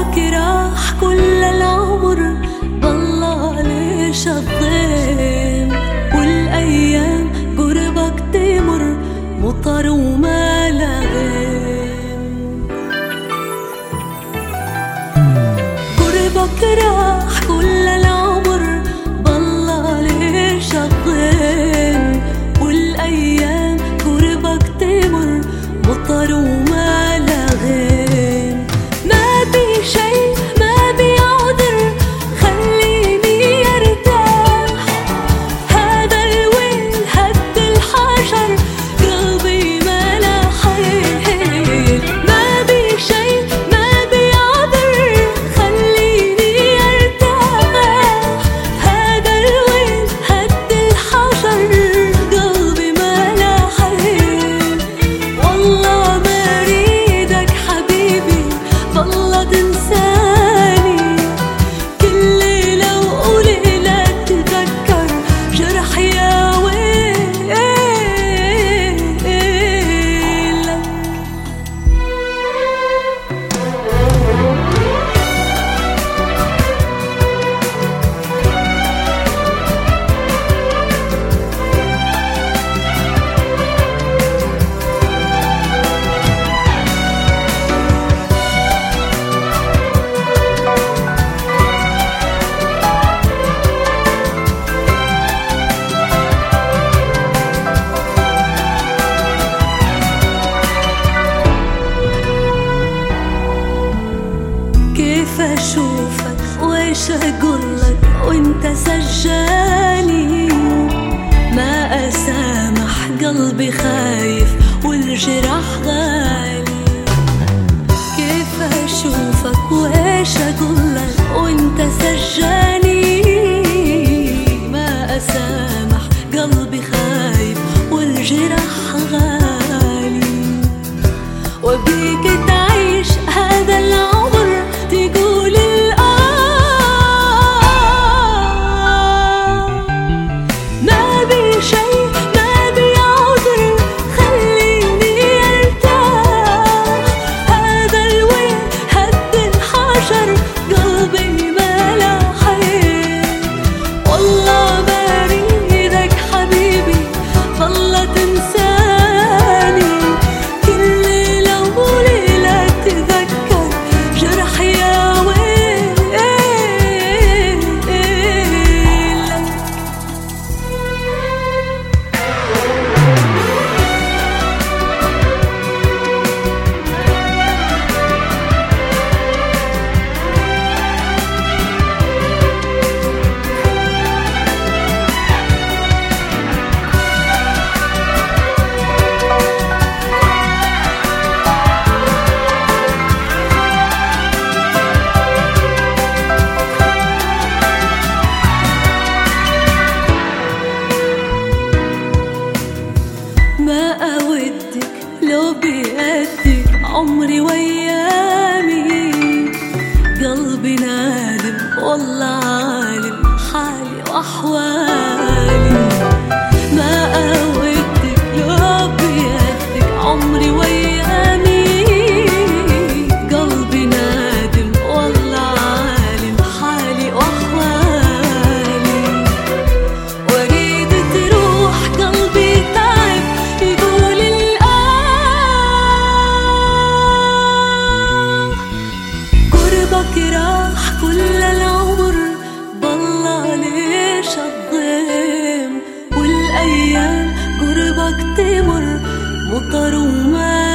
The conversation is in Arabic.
وراك راح كل العمر. الله ليش الظلم والأيام قربك تمر. مطر وما لغم قربك راح كل أشوفك وإيش أقولك وإنت سجاني؟ ما أسامح قلبي خايف والجراح غالي. كيف أشوفك وإيش أقولك وإنت سجاني؟ ما أسامح قلبي خايف والجراح غالي. وبيك قلبي أدي عمري وأيامي. قلبي نادم والله عالم حالي وأحوالي. وقت يمر مطر وماء